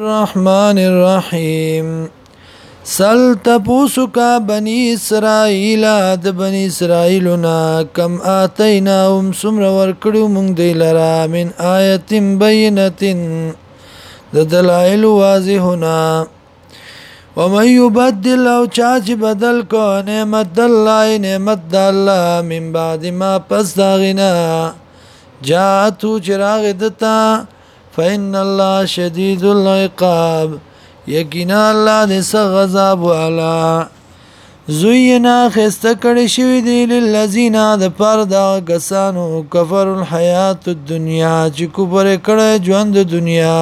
الرحمن الرحیم سل تپوسو کا بنی اسرائیل د بنی اسرائیلنا کم آتینا هم سمر ورکڑو مونگ دی لرا من آیت بینت د دلائل واضحنا ومن یبدل او چاچ بدل کو نعمت دلائی نعمت داللہ من بعد ما پس داغنا جاتو چراغ دتا فإن الله شديد العقاب یقینا الله دې سخت عذاب والا زوینا خسته کړی شوی دی للذین د پر د کسانو کفر الحیات الدنیا چې کوبر کړه ژوند دنیا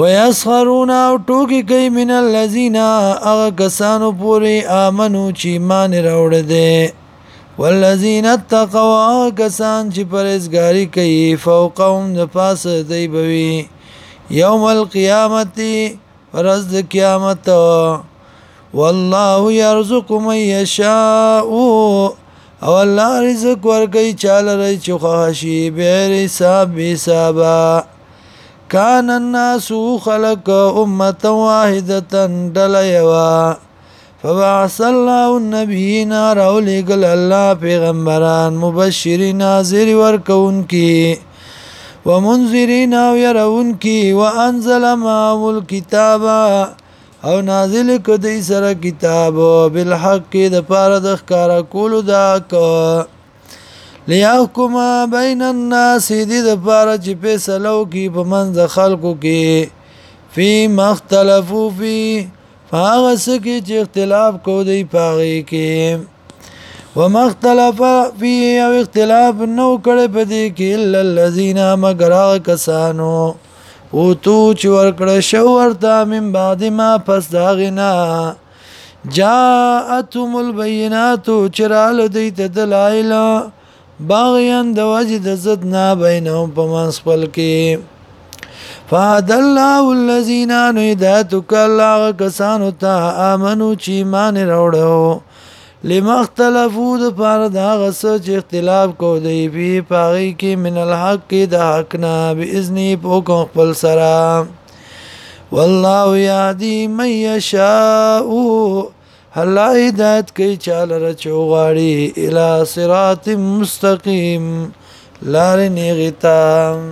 ويسخرون او ټوکی کوي من الذین هغه کسانو پوری امنو چې مان راوړ دي والذین اتقوا کسان چې پرېزګاری کوي فوقهم د پاسه دی بوي یوم القیامت ورځ د قیامت والله يرزق من یشاء او الله رزق ورکوي چاله ري چې خواشي بیر حساب حساب کان الناس خلق امه واحده دلیوا فبعث الله النبيين راولګل الله پیغمبران مبشرین ناظر ورکون کی ومنذرین او يرون کی وانزل ما الكتاب او نازل کدی سره کتاب بالحق د پاره د ښکارا کول دا ک ليحكم بين الناس دې د پاره چې فیصلو کی په منځ خلکو کې فيما اختلفوا فيه هغه سکه چې اختلاف کو دی پاغي کې ومختلف فيه او اختلاف نو کړي په دې کې الا الذين مگر کسانو او تو چې ورکړه شو ورته من بعد ما پس داغنا جاءتهم البينات چرال دیت دلائل باغیان د وجه د زد نه بینهم په منسپل کې فهد الله الذين هدایت کله کسانو ته امنو چې ایمان راوړو لمختلفو د پر دا غس چې اختلاف کو دی بي پاغي کې من الحق د حق نه باذن په کو خپل سره والله يهدي من يشاء الله هدایت کوي چاله رچو غاړي الى صراط مستقيم لار نیغتام